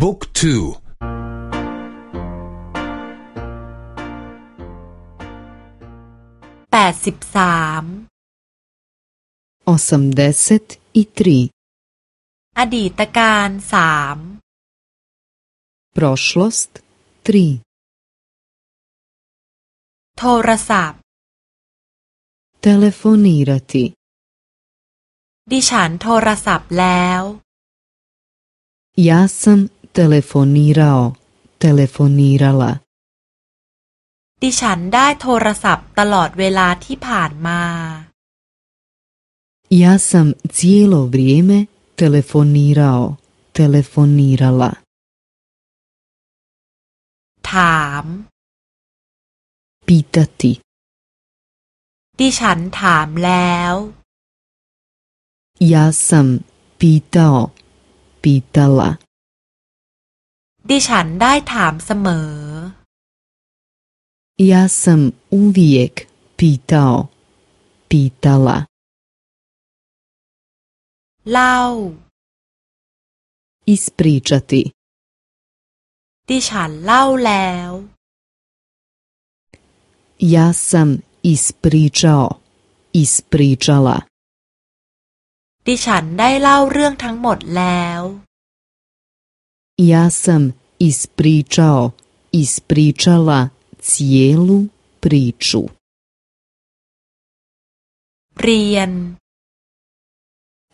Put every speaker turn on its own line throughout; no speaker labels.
บุ๊กทู
แปดสิบสาม
อสมเดสตอีทรี
อดีตการสาม p r o š l o ทรีโทรศัพท์เทเล f o นีรติดิฉันโทรศัพท์แล้ว
ja sam telefonirao telefonirala
ดิฉันได้โทรศัพท์ตลอดเวลาที่ผ่านมา
Ja sam cijelo vrijeme telefonirao telefonirala ถาม pitati
ดิฉันถามแล้ว
Ja sam pitao pitala
ดิฉันได้ถามเสมอ
Ja sam uvijek pitao, pitala. เล่า ispričati
ดิฉันเล่าแล้ว
ja sam ispričao ispričala
ดิฉันได้เล่าเรื่องทั้งหมดแล้ว
ja sam ispričao, ispričala cijelu priču.
Rijen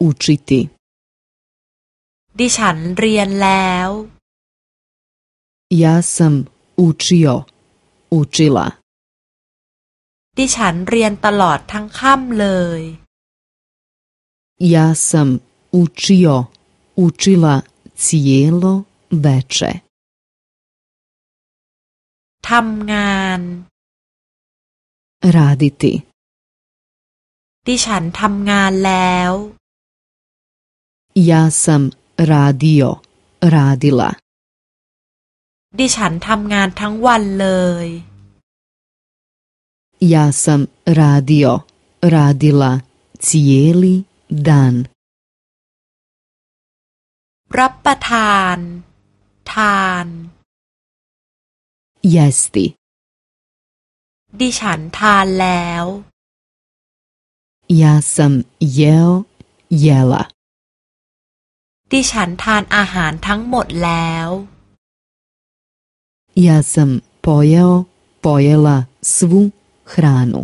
učiti
Di ฉ a n rijen leo
ja sam učio učila
ดิฉันเรียนตลอดทั้งค่ำเลย
ja sam učio učila cijelo veče
ทำงาน ราดิติดิฉันทำงาน
แล้ว ยาสัมราดิโอ ราดิลา
ดิฉันทำงานทั้งวันเลย
ยาสัมราดิโอ ราดิลาซีเอลีดัน
รับประทาน ทาน jesti ดิฉันทานแล้ว
ja sam jeo jela
ดิฉันทานอาหารทั้งหมดแล้ว
ja sam pojeo pojela svu hranu